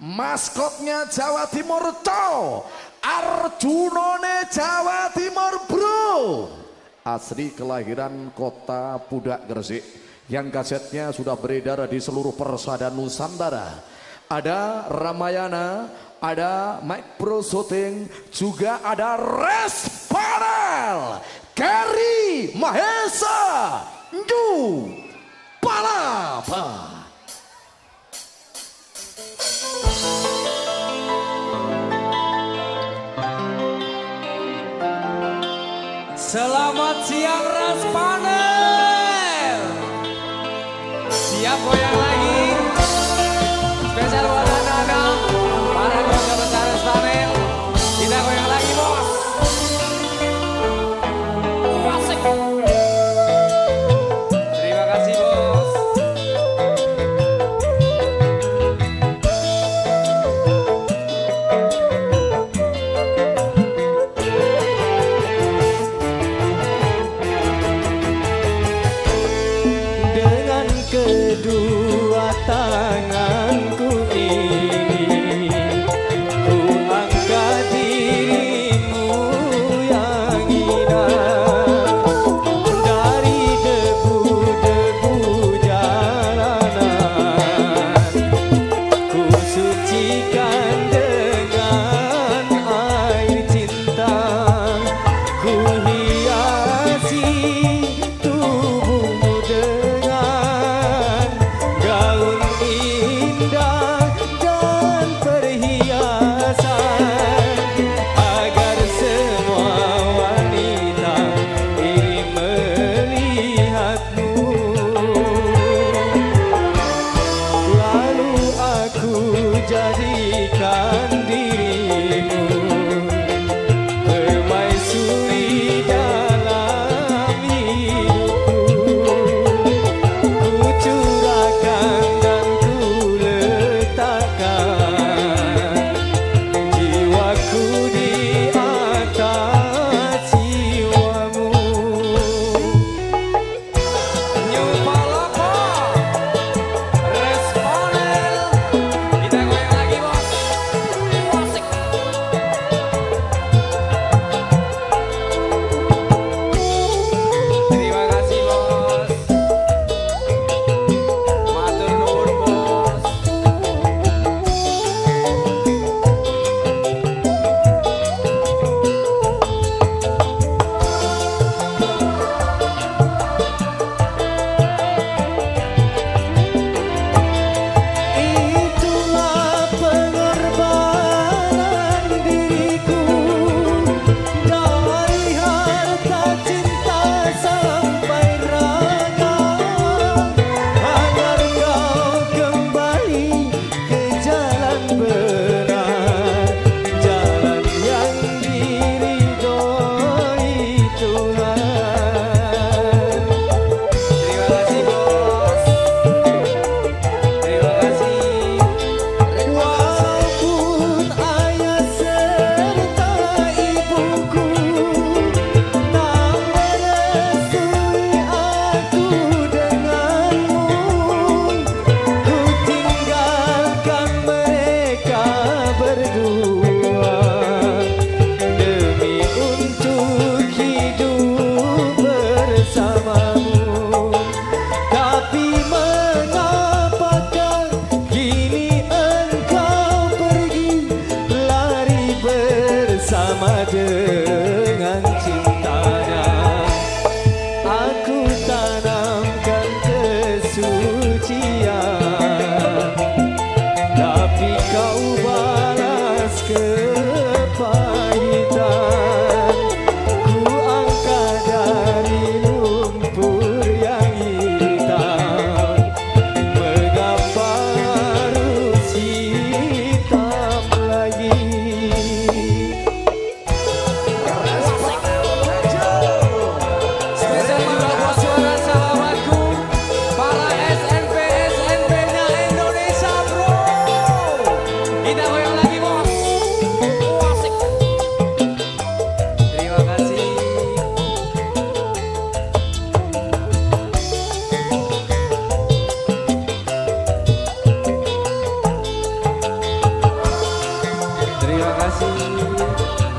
maskotnya Jawa Timur cow Arjunone Jawa Timur bro. Asli kelahiran kota Pudak Gresik. Yang kasetnya sudah beredar di seluruh persada Nusantara. Ada Ramayana ada Micro Shooting juga ada Respanel Gary Mahesa New Palapa. Selamat siang Ras Panel. Siap goyang lagi. দিয়া kasih